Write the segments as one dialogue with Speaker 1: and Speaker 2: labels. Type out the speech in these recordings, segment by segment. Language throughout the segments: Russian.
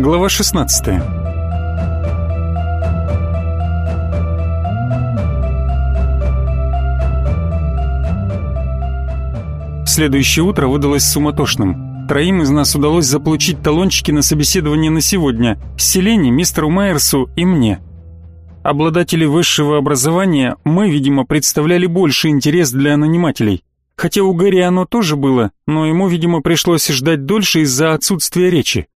Speaker 1: Глава 16 Следующее утро выдалось суматошным. Троим из нас удалось заполучить талончики на собеседование на сегодня. Селене, мистеру Майерсу и мне. Обладатели высшего образования мы, видимо, представляли больше интерес для нанимателей. Хотя у Гэри оно тоже было, но ему, видимо, пришлось ждать дольше из-за отсутствия речи.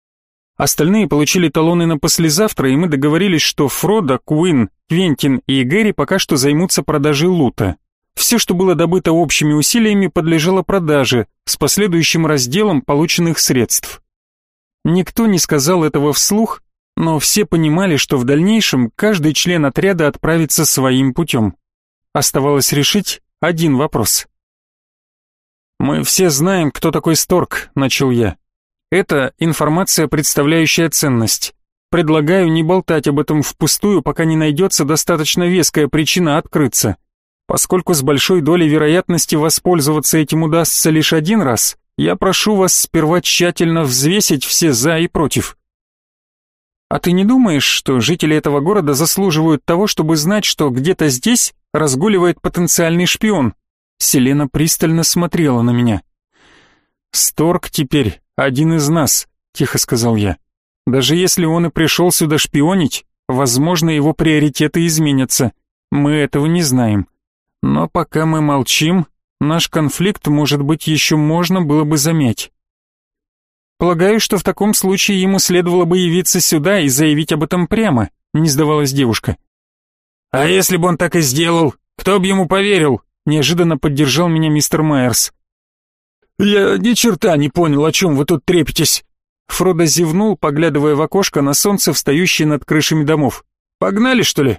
Speaker 1: Остальные получили талоны на послезавтра, и мы договорились, что Фродо, Куин, Квентин и Гэри пока что займутся продажей лута. Все, что было добыто общими усилиями, подлежало продаже с последующим разделом полученных средств. Никто не сказал этого вслух, но все понимали, что в дальнейшем каждый член отряда отправится своим путем. Оставалось решить один вопрос. «Мы все знаем, кто такой Сторг», — начал я. «Это информация, представляющая ценность. Предлагаю не болтать об этом впустую, пока не найдется достаточно веская причина открыться. Поскольку с большой долей вероятности воспользоваться этим удастся лишь один раз, я прошу вас сперва тщательно взвесить все «за» и «против». А ты не думаешь, что жители этого города заслуживают того, чтобы знать, что где-то здесь разгуливает потенциальный шпион? Селена пристально смотрела на меня. Сторг теперь один из нас, тихо сказал я. Даже если он и пришел сюда шпионить, возможно, его приоритеты изменятся. Мы этого не знаем. Но пока мы молчим, наш конфликт, может быть, еще можно было бы замять. Полагаю, что в таком случае ему следовало бы явиться сюда и заявить об этом прямо, не сдавалась девушка. А если бы он так и сделал, кто бы ему поверил? Неожиданно поддержал меня мистер Майерс. Я ни черта не понял, о чем вы тут трепетесь. Фродо зевнул, поглядывая в окошко на солнце, встающее над крышами домов. Погнали, что ли?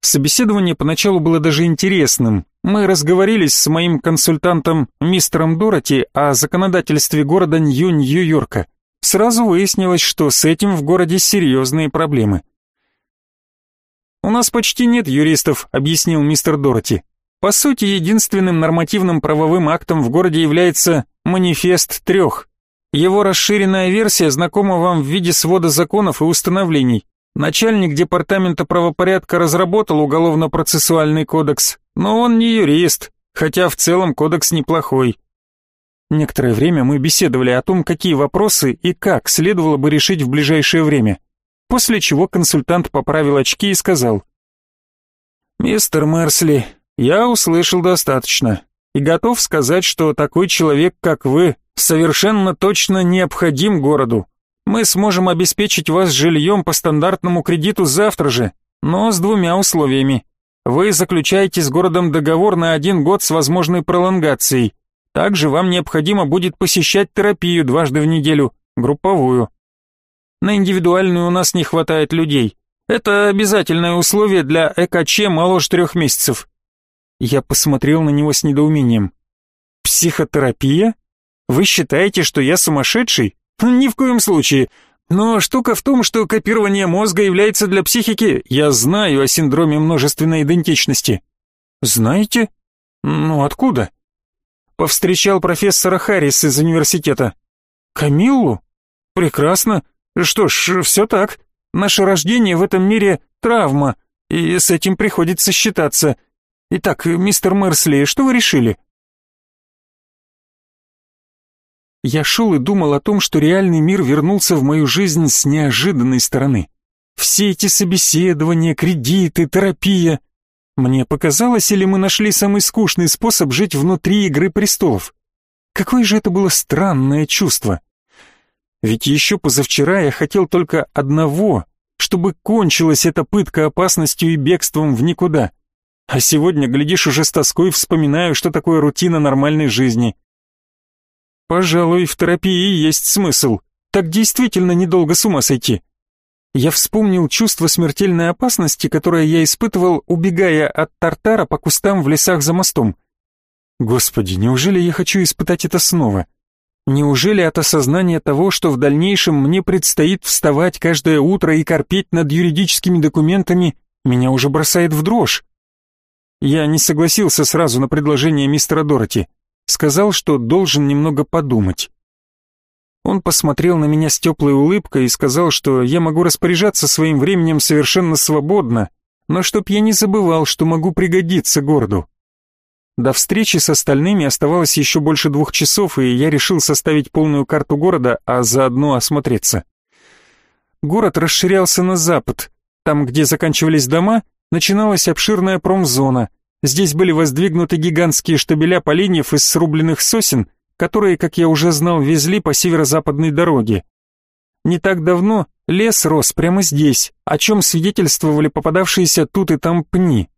Speaker 1: Собеседование поначалу было даже интересным. Мы разговорились с моим консультантом мистером Дороти о законодательстве города Нью-Нью-Йорка. Сразу выяснилось, что с этим в городе серьезные проблемы. «У нас почти нет юристов», — объяснил мистер Дороти. «По сути, единственным нормативным правовым актом в городе является «Манифест трех». Его расширенная версия знакома вам в виде свода законов и установлений. Начальник департамента правопорядка разработал уголовно-процессуальный кодекс, но он не юрист, хотя в целом кодекс неплохой. Некоторое время мы беседовали о том, какие вопросы и как следовало бы решить в ближайшее время, после чего консультант поправил очки и сказал. «Мистер Мерсли, я услышал достаточно и готов сказать, что такой человек, как вы, совершенно точно необходим городу. Мы сможем обеспечить вас жильем по стандартному кредиту завтра же, но с двумя условиями. Вы заключаете с городом договор на один год с возможной пролонгацией. Также вам необходимо будет посещать терапию дважды в неделю, групповую. На индивидуальную у нас не хватает людей. Это обязательное условие для ЭКЧ моложе трех месяцев. Я посмотрел на него с недоумением. Психотерапия? Вы считаете, что я сумасшедший? Ни в коем случае. Но штука в том, что копирование мозга является для психики... Я знаю о синдроме множественной идентичности. Знаете? Ну, откуда? Повстречал профессора Харрис из университета. Камиллу? Прекрасно. Что ж, все так. Наше рождение в этом мире — травма, и с этим приходится считаться. Итак, мистер Мерсли, что вы решили? Я шел и думал о том, что реальный мир вернулся в мою жизнь с неожиданной стороны. Все эти собеседования, кредиты, терапия. Мне показалось, или мы нашли самый скучный способ жить внутри Игры Престолов? Какое же это было странное чувство. Ведь еще позавчера я хотел только одного, чтобы кончилась эта пытка опасностью и бегством в никуда. А сегодня, глядишь, уже с тоской вспоминаю, что такое рутина нормальной жизни. Пожалуй, в терапии есть смысл. Так действительно недолго с ума сойти. Я вспомнил чувство смертельной опасности, которое я испытывал, убегая от Тартара по кустам в лесах за мостом. Господи, неужели я хочу испытать это снова? Неужели от осознания того, что в дальнейшем мне предстоит вставать каждое утро и корпеть над юридическими документами, меня уже бросает в дрожь? Я не согласился сразу на предложение мистера Дороти. Сказал, что должен немного подумать. Он посмотрел на меня с теплой улыбкой и сказал, что я могу распоряжаться своим временем совершенно свободно, но чтоб я не забывал, что могу пригодиться городу. До встречи с остальными оставалось еще больше двух часов, и я решил составить полную карту города, а заодно осмотреться. Город расширялся на запад. Там, где заканчивались дома, начиналась обширная промзона. Здесь были воздвигнуты гигантские штабеля поленьев из срубленных сосен, которые, как я уже знал, везли по северо-западной дороге. Не так давно лес рос прямо здесь, о чем свидетельствовали попадавшиеся тут и там пни.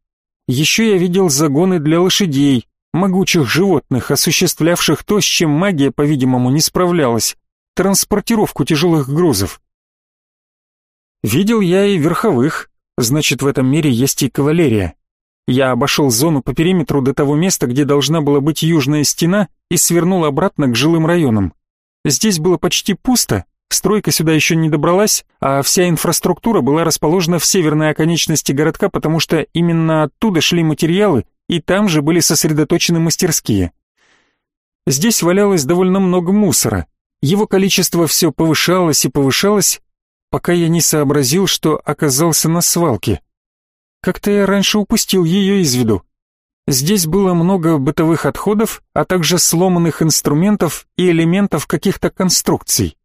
Speaker 1: Еще я видел загоны для лошадей, могучих животных, осуществлявших то, с чем магия, по-видимому, не справлялась, транспортировку тяжелых грузов. Видел я и верховых, значит, в этом мире есть и кавалерия. Я обошел зону по периметру до того места, где должна была быть южная стена, и свернул обратно к жилым районам. Здесь было почти пусто, стройка сюда еще не добралась, а вся инфраструктура была расположена в северной оконечности городка, потому что именно оттуда шли материалы, и там же были сосредоточены мастерские. Здесь валялось довольно много мусора. Его количество все повышалось и повышалось, пока я не сообразил, что оказался на свалке. Как-то я раньше упустил ее из виду. Здесь было много бытовых отходов, а также сломанных инструментов и элементов каких-то конструкций.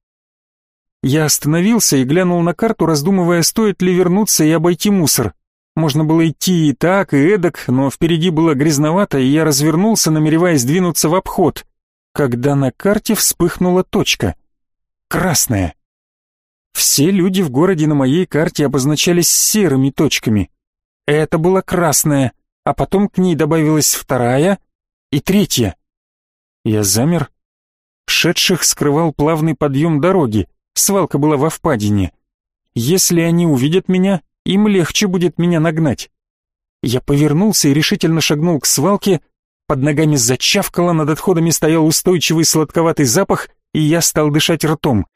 Speaker 1: Я остановился и глянул на карту, раздумывая, стоит ли вернуться и обойти мусор. Можно было идти и так, и эдак, но впереди было грязновато, и я развернулся, намереваясь двинуться в обход, когда на карте вспыхнула точка. Красная. Все люди в городе на моей карте обозначались серыми точками. Это была красная, а потом к ней добавилась вторая и третья. Я замер. Шедших скрывал плавный подъем дороги, свалка была во впадине. Если они увидят меня, им легче будет меня нагнать. Я повернулся и решительно шагнул к свалке, под ногами зачавкало, над отходами стоял устойчивый сладковатый запах, и я стал дышать ртом —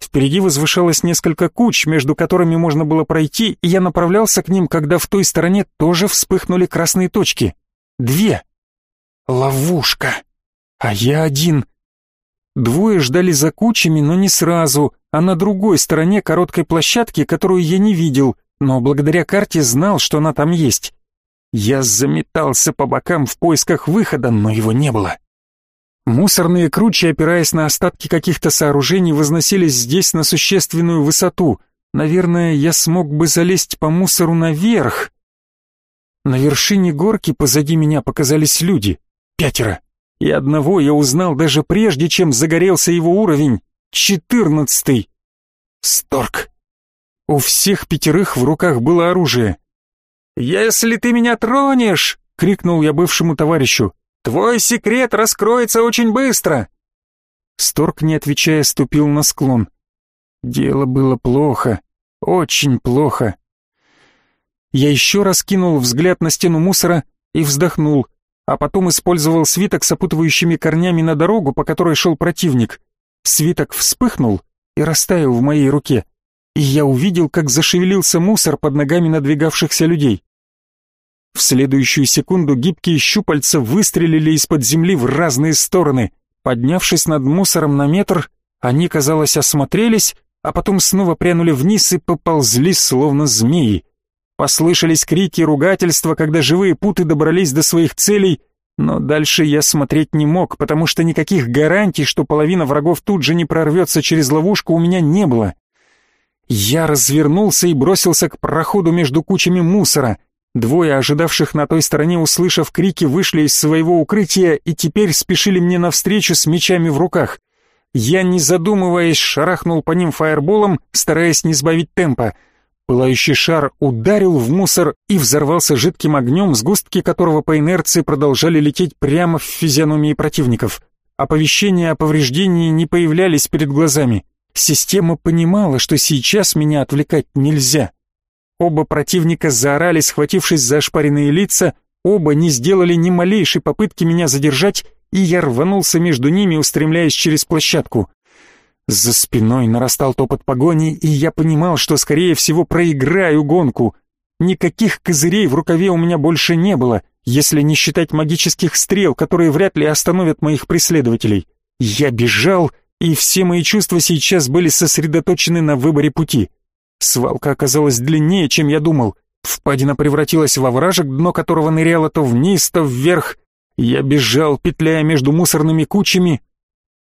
Speaker 1: Впереди возвышалось несколько куч, между которыми можно было пройти, и я направлялся к ним, когда в той стороне тоже вспыхнули красные точки. Две. Ловушка. А я один. Двое ждали за кучами, но не сразу, а на другой стороне короткой площадки, которую я не видел, но благодаря карте знал, что она там есть. Я заметался по бокам в поисках выхода, но его не было. Мусорные кручи, опираясь на остатки каких-то сооружений, возносились здесь на существенную высоту. Наверное, я смог бы залезть по мусору наверх. На вершине горки позади меня показались люди. Пятеро. И одного я узнал даже прежде, чем загорелся его уровень. Четырнадцатый. Сторг. У всех пятерых в руках было оружие. «Если ты меня тронешь!» — крикнул я бывшему товарищу. Твой секрет раскроется очень быстро!» Сторг, не отвечая, ступил на склон. Дело было плохо, очень плохо. Я еще раз кинул взгляд на стену мусора и вздохнул, а потом использовал свиток с опутывающими корнями на дорогу, по которой шел противник. Свиток вспыхнул и растаял в моей руке, и я увидел, как зашевелился мусор под ногами надвигавшихся людей. В следующую секунду гибкие щупальца выстрелили из-под земли в разные стороны. Поднявшись над мусором на метр, они, казалось, осмотрелись, а потом снова прянули вниз и поползли, словно змеи. Послышались крики и ругательства, когда живые путы добрались до своих целей, но дальше я смотреть не мог, потому что никаких гарантий, что половина врагов тут же не прорвется через ловушку, у меня не было. Я развернулся и бросился к проходу между кучами мусора. Двое ожидавших на той стороне, услышав крики, вышли из своего укрытия и теперь спешили мне навстречу с мечами в руках. Я, не задумываясь, шарахнул по ним фаерболом, стараясь не сбавить темпа. Пылающий шар ударил в мусор и взорвался жидким огнем, сгустки которого по инерции продолжали лететь прямо в физиономии противников. Оповещения о повреждении не появлялись перед глазами. Система понимала, что сейчас меня отвлекать нельзя. Оба противника заорали, схватившись за ошпаренные лица, оба не сделали ни малейшей попытки меня задержать, и я рванулся между ними, устремляясь через площадку. За спиной нарастал топот погони, и я понимал, что, скорее всего, проиграю гонку. Никаких козырей в рукаве у меня больше не было, если не считать магических стрел, которые вряд ли остановят моих преследователей. Я бежал, и все мои чувства сейчас были сосредоточены на выборе пути. Свалка оказалась длиннее, чем я думал. Впадина превратилась во вражек, дно которого ныряло то вниз, то вверх. Я бежал, петляя между мусорными кучами,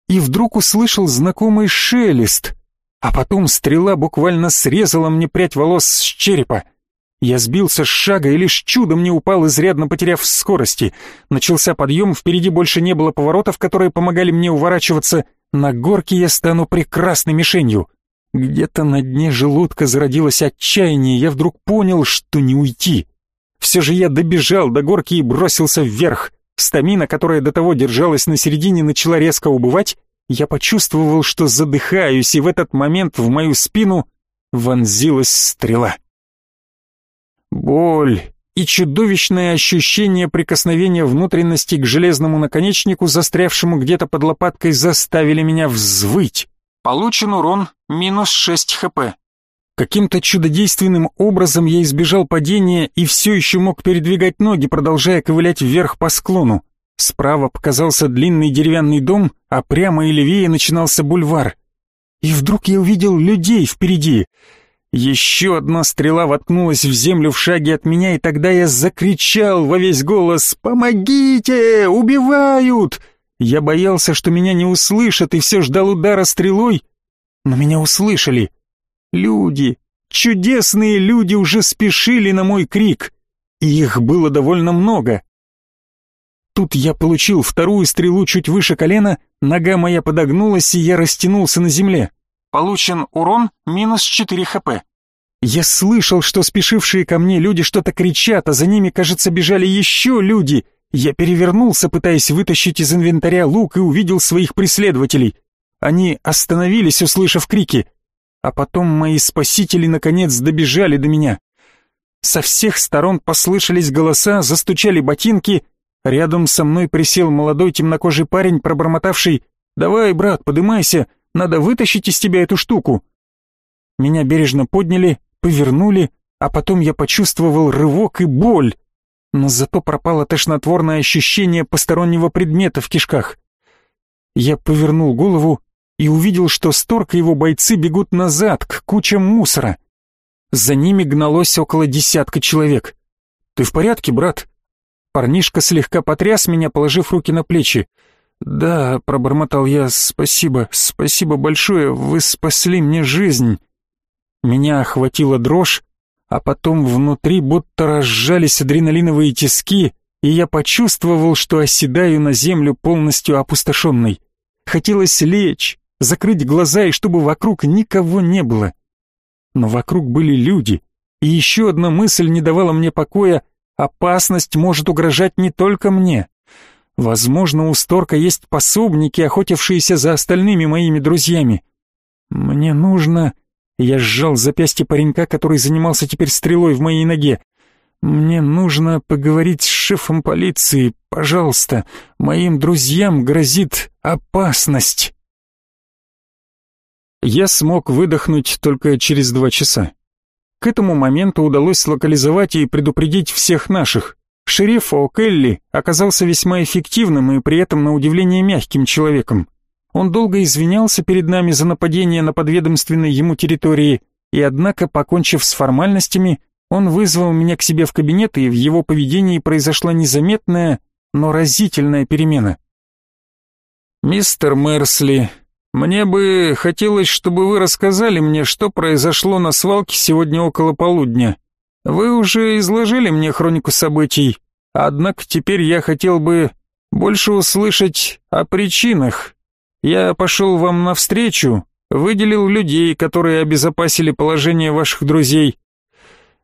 Speaker 1: и вдруг услышал знакомый шелест, а потом стрела буквально срезала мне прядь волос с черепа. Я сбился с шага и лишь чудом не упал, изрядно потеряв скорости. Начался подъем, впереди больше не было поворотов, которые помогали мне уворачиваться. На горке я стану прекрасной мишенью. Где-то на дне желудка зародилось отчаяние, я вдруг понял, что не уйти. Все же я добежал до горки и бросился вверх. Стамина, которая до того держалась на середине, начала резко убывать. Я почувствовал, что задыхаюсь, и в этот момент в мою спину вонзилась стрела. Боль и чудовищное ощущение прикосновения внутренности к железному наконечнику, застрявшему где-то под лопаткой, заставили меня взвыть. Получен урон минус 6 хп. Каким-то чудодейственным образом я избежал падения и все еще мог передвигать ноги, продолжая ковылять вверх по склону. Справа показался длинный деревянный дом, а прямо и левее начинался бульвар. И вдруг я увидел людей впереди — еще одна стрела воткнулась в землю в шаге от меня, и тогда я закричал во весь голос «Помогите! Убивают!» Я боялся, что меня не услышат, и все ждал удара стрелой, но меня услышали. Люди, чудесные люди уже спешили на мой крик, и их было довольно много. Тут я получил вторую стрелу чуть выше колена, нога моя подогнулась, и я растянулся на земле. Получен урон минус 4 хп. Я слышал, что спешившие ко мне люди что-то кричат, а за ними, кажется, бежали еще люди. Я перевернулся, пытаясь вытащить из инвентаря лук, и увидел своих преследователей. Они остановились, услышав крики. А потом мои спасители наконец добежали до меня. Со всех сторон послышались голоса, застучали ботинки. Рядом со мной присел молодой темнокожий парень, пробормотавший «Давай, брат, подымайся, надо вытащить из тебя эту штуку». Меня бережно подняли, повернули, а потом я почувствовал рывок и боль. Но зато пропало тошнотворное ощущение постороннего предмета в кишках. Я повернул голову и увидел, что Сторг и его бойцы бегут назад, к кучам мусора. За ними гналось около десятка человек. «Ты в порядке, брат?» Парнишка слегка потряс меня, положив руки на плечи. «Да», — пробормотал я, — «спасибо, спасибо большое, вы спасли мне жизнь». Меня охватила дрожь, а потом внутри будто разжались адреналиновые тиски, и я почувствовал, что оседаю на землю полностью опустошенной. Хотелось лечь, закрыть глаза и чтобы вокруг никого не было. Но вокруг были люди, и еще одна мысль не давала мне покоя, опасность может угрожать не только мне. Возможно, у Сторка есть пособники, охотившиеся за остальными моими друзьями. Мне нужно... Я сжал запястье паренька, который занимался теперь стрелой в моей ноге. «Мне нужно поговорить с шефом полиции, пожалуйста. Моим друзьям грозит опасность». Я смог выдохнуть только через два часа. К этому моменту удалось локализовать и предупредить всех наших. Шериф О'Келли оказался весьма эффективным и при этом на удивление мягким человеком. Он долго извинялся перед нами за нападение на подведомственной ему территории, и однако, покончив с формальностями, он вызвал меня к себе в кабинет, и в его поведении произошла незаметная, но разительная перемена. «Мистер Мерсли, мне бы хотелось, чтобы вы рассказали мне, что произошло на свалке сегодня около полудня. Вы уже изложили мне хронику событий, однако теперь я хотел бы больше услышать о причинах, я пошел вам навстречу, выделил людей, которые обезопасили положение ваших друзей.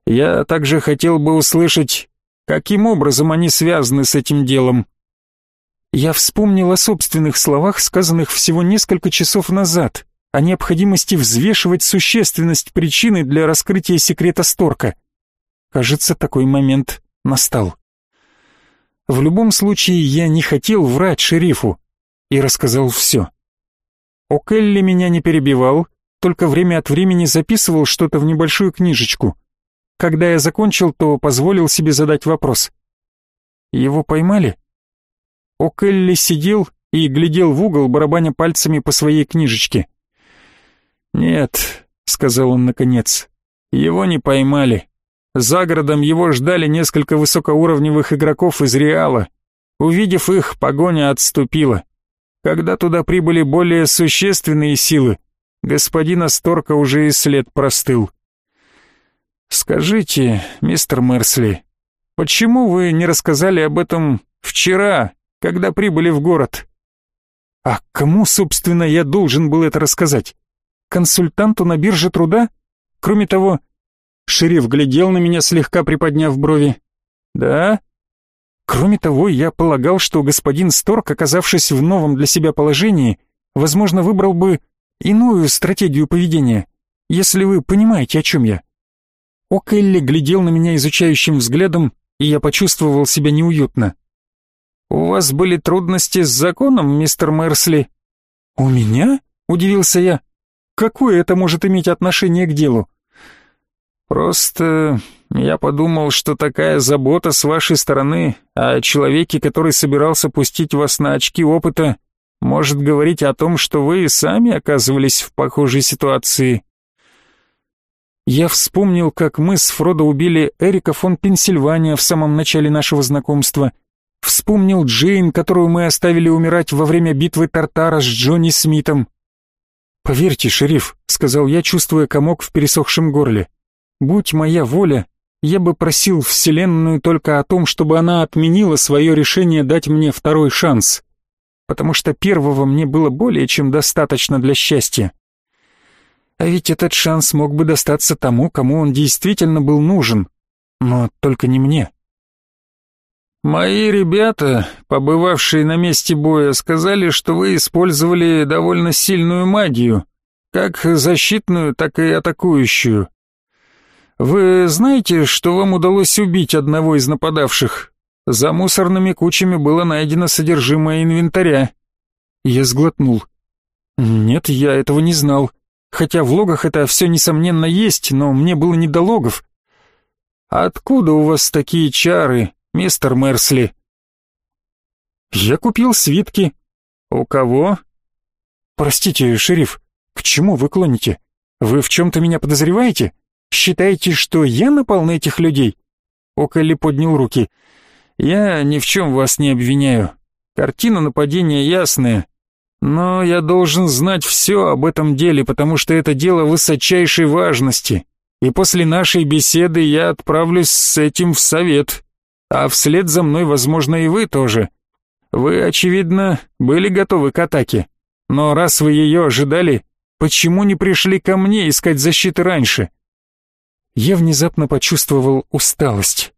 Speaker 1: Я также хотел бы услышать, каким образом они связаны с этим делом. Я вспомнил о собственных словах, сказанных всего несколько часов назад, о необходимости взвешивать существенность причины для раскрытия секрета Сторка. Кажется, такой момент настал. В любом случае, я не хотел врать шерифу, и рассказал все. О'Келли меня не перебивал, только время от времени записывал что-то в небольшую книжечку. Когда я закончил, то позволил себе задать вопрос. Его поймали? О'Келли сидел и глядел в угол, барабаня пальцами по своей книжечке. «Нет», — сказал он наконец, — «его не поймали. За городом его ждали несколько высокоуровневых игроков из Реала. Увидев их, погоня отступила. Когда туда прибыли более существенные силы, господина Сторка уже и след простыл. «Скажите, мистер Мерсли, почему вы не рассказали об этом вчера, когда прибыли в город?» «А кому, собственно, я должен был это рассказать? Консультанту на бирже труда? Кроме того, Шериф глядел на меня, слегка приподняв брови. «Да?» Кроме того, я полагал, что господин Сторк, оказавшись в новом для себя положении, возможно, выбрал бы иную стратегию поведения, если вы понимаете, о чем я. О'Келли глядел на меня изучающим взглядом, и я почувствовал себя неуютно. «У вас были трудности с законом, мистер Мерсли?» «У меня?» — удивился я. «Какое это может иметь отношение к делу?» Просто я подумал, что такая забота с вашей стороны о человеке, который собирался пустить вас на очки опыта, может говорить о том, что вы сами оказывались в похожей ситуации. Я вспомнил, как мы с Фродо убили Эрика фон Пенсильвания в самом начале нашего знакомства. Вспомнил Джейн, которую мы оставили умирать во время битвы Тартара с Джонни Смитом. «Поверьте, шериф», — сказал я, чувствуя комок в пересохшем горле, Будь моя воля, я бы просил Вселенную только о том, чтобы она отменила свое решение дать мне второй шанс, потому что первого мне было более чем достаточно для счастья. А ведь этот шанс мог бы достаться тому, кому он действительно был нужен, но только не мне. «Мои ребята, побывавшие на месте боя, сказали, что вы использовали довольно сильную магию, как защитную, так и атакующую. Вы знаете, что вам удалось убить одного из нападавших? За мусорными кучами было найдено содержимое инвентаря. Я сглотнул. Нет, я этого не знал. Хотя в логах это все несомненно есть, но мне было не до логов. Откуда у вас такие чары, мистер Мерсли? Я купил свитки. У кого? Простите, шериф, к чему вы клоните? Вы в чем-то меня подозреваете? Считаете, что я напал на этих людей?» Околли поднял руки. «Я ни в чем вас не обвиняю. Картина нападения ясная. Но я должен знать все об этом деле, потому что это дело высочайшей важности. И после нашей беседы я отправлюсь с этим в совет. А вслед за мной, возможно, и вы тоже. Вы, очевидно, были готовы к атаке. Но раз вы ее ожидали, почему не пришли ко мне искать защиты раньше?» Я внезапно почувствовал усталость.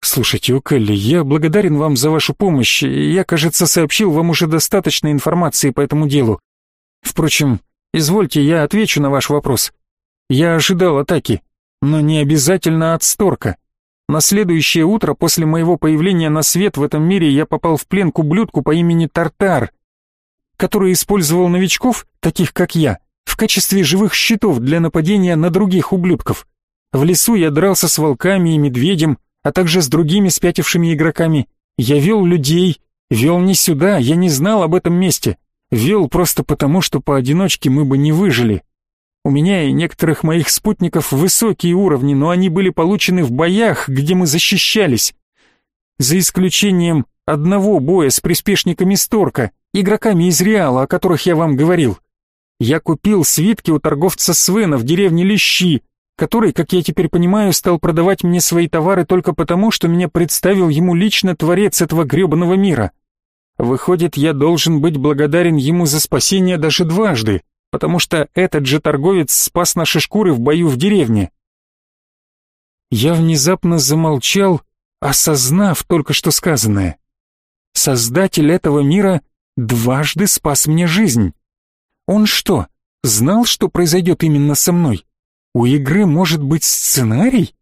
Speaker 1: «Слушайте, Укелли, я благодарен вам за вашу помощь, и я, кажется, сообщил вам уже достаточно информации по этому делу. Впрочем, извольте, я отвечу на ваш вопрос. Я ожидал атаки, но не обязательно от Сторка. На следующее утро после моего появления на свет в этом мире я попал в плен к ублюдку по имени Тартар, который использовал новичков, таких как я, в качестве живых щитов для нападения на других ублюдков. В лесу я дрался с волками и медведем, а также с другими спятившими игроками. Я вел людей, вел не сюда, я не знал об этом месте. Вел просто потому, что поодиночке мы бы не выжили. У меня и некоторых моих спутников высокие уровни, но они были получены в боях, где мы защищались. За исключением одного боя с приспешниками Сторка, игроками из Реала, о которых я вам говорил. Я купил свитки у торговца Свена в деревне Лещи, который, как я теперь понимаю, стал продавать мне свои товары только потому, что меня представил ему лично творец этого грёбаного мира. Выходит, я должен быть благодарен ему за спасение даже дважды, потому что этот же торговец спас наши шкуры в бою в деревне. Я внезапно замолчал, осознав только что сказанное. Создатель этого мира дважды спас мне жизнь. Он что, знал, что произойдет именно со мной? У игры может быть сценарий?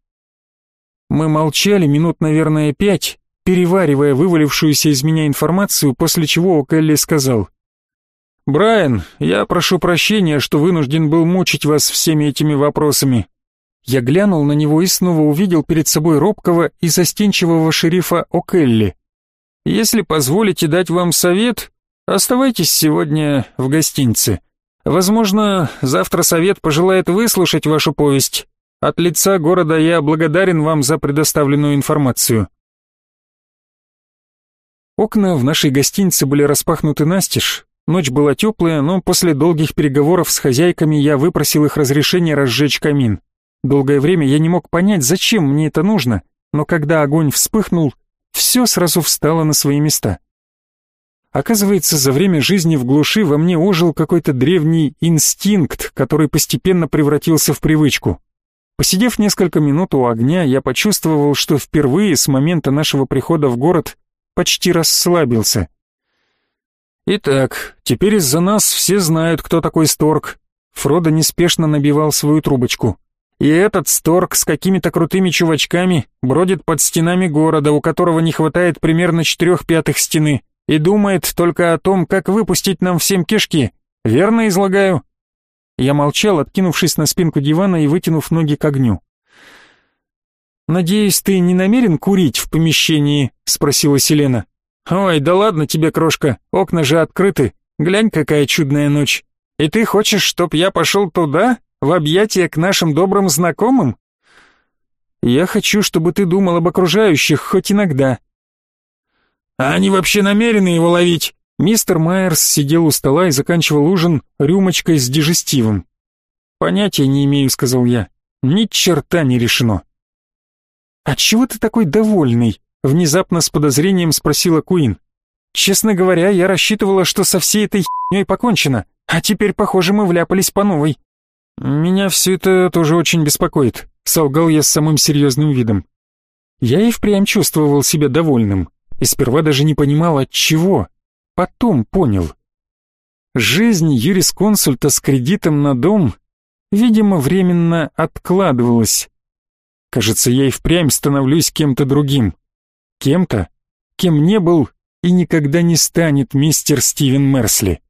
Speaker 1: Мы молчали минут, наверное, пять, переваривая вывалившуюся из меня информацию, после чего Келли сказал. «Брайан, я прошу прощения, что вынужден был мучить вас всеми этими вопросами». Я глянул на него и снова увидел перед собой робкого и застенчивого шерифа О'Келли. «Если позволите дать вам совет, Оставайтесь сегодня в гостинице. Возможно, завтра совет пожелает выслушать вашу повесть. От лица города я благодарен вам за предоставленную информацию. Окна в нашей гостинице были распахнуты настежь. Ночь была теплая, но после долгих переговоров с хозяйками я выпросил их разрешение разжечь камин. Долгое время я не мог понять, зачем мне это нужно, но когда огонь вспыхнул, все сразу встало на свои места. Оказывается, за время жизни в глуши во мне ожил какой-то древний инстинкт, который постепенно превратился в привычку. Посидев несколько минут у огня, я почувствовал, что впервые с момента нашего прихода в город почти расслабился. Итак, теперь из-за нас все знают, кто такой Сторг. Фродо неспешно набивал свою трубочку. И этот Сторг с какими-то крутыми чувачками бродит под стенами города, у которого не хватает примерно четырех пятых стены и думает только о том, как выпустить нам всем кишки. Верно излагаю?» Я молчал, откинувшись на спинку дивана и вытянув ноги к огню. «Надеюсь, ты не намерен курить в помещении?» — спросила Селена. «Ой, да ладно тебе, крошка, окна же открыты. Глянь, какая чудная ночь. И ты хочешь, чтоб я пошел туда, в объятия к нашим добрым знакомым?» «Я хочу, чтобы ты думал об окружающих хоть иногда», а они вообще намерены его ловить?» Мистер Майерс сидел у стола и заканчивал ужин рюмочкой с дежестивом. «Понятия не имею», — сказал я. «Ни черта не решено». «Отчего ты такой довольный?» — внезапно с подозрением спросила Куин. «Честно говоря, я рассчитывала, что со всей этой херней покончено, а теперь, похоже, мы вляпались по новой». «Меня все это тоже очень беспокоит», — солгал я с самым серьезным видом. Я и впрямь чувствовал себя довольным и сперва даже не понимал от чего. Потом понял. Жизнь юрисконсульта с кредитом на дом, видимо, временно откладывалась. Кажется, я и впрямь становлюсь кем-то другим. Кем-то, кем не был и никогда не станет мистер Стивен Мерсли.